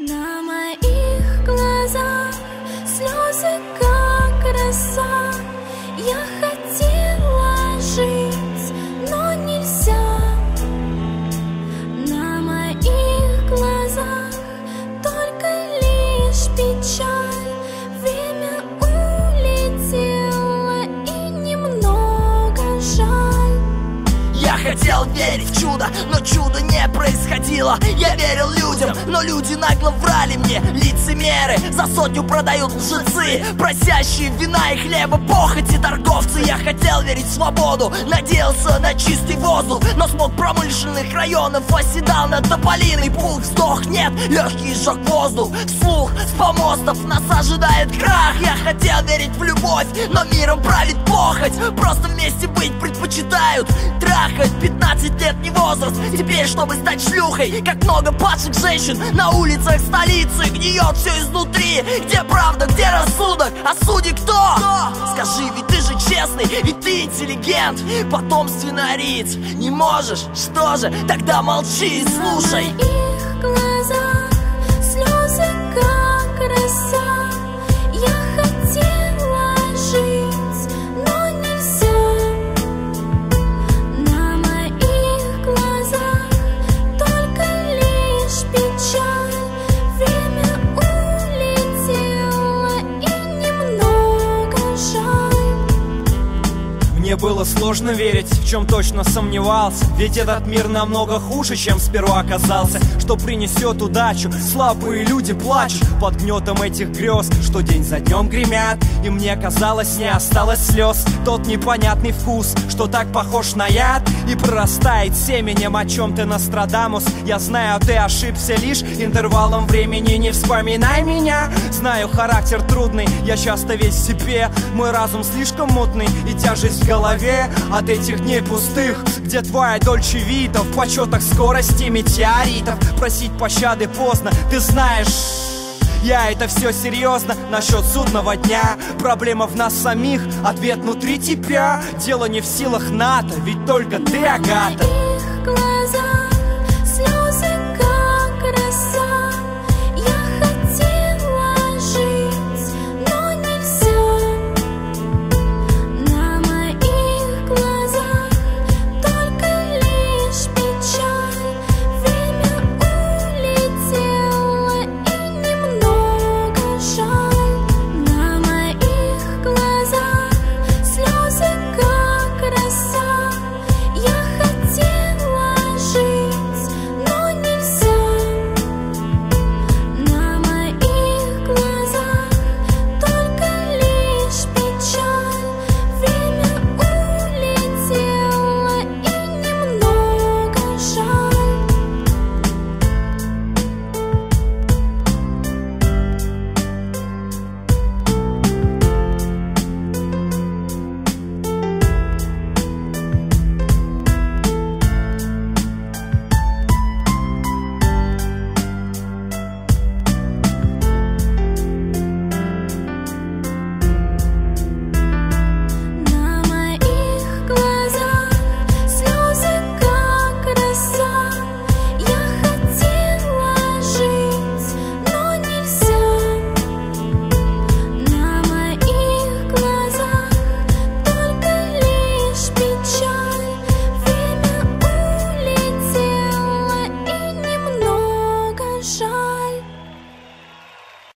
Now верить в чудо, но чудо не происходило. Я верил людям, но люди нагло врали мне. Лицемеры за сотню продают лжецы Просящие вина и хлеба похоти торговцы. Я хотел верить в свободу, надеялся на чистый воздух Но смог промышленных районов оседал над тополиной. Пух, вздох, нет, легкий сжег воздух. Слух с помостов нас ожидает крах. Я хотел верить в любовь, но миром правит похоть Просто вместе быть предпочитают трахать 15 лет не возраст Теперь, чтобы стать шлюхой Как много падших женщин на улицах столицы Гниет все изнутри Где правда, где рассудок? А судьи кто? Скажи, ведь ты же честный, ведь ты интеллигент Потомственно рить не можешь? Что же? Тогда молчи и слушай Мне было сложно верить, в чем точно сомневался. Ведь этот мир намного хуже, чем сперва оказался Что принесет удачу, слабые люди плачут Под гнетом этих грез, что день за днем гремят И мне казалось, не осталось слез. Тот непонятный вкус, что так похож на яд И прорастает семенем, о чем ты Нострадамус. Я знаю, ты ошибся лишь интервалом времени. Не вспоминай меня, знаю, характер трудный Я часто весь в себе, мой разум слишком мутный И тяжесть в голове от этих дней пустых Где твоя дольче вида в почетах скорости метеоритов. Просить пощады поздно, ты знаешь я это все серьезно насчет судного дня Проблема в нас самих, ответ внутри тебя. Дело не в силах НАТО, ведь только ты, Агата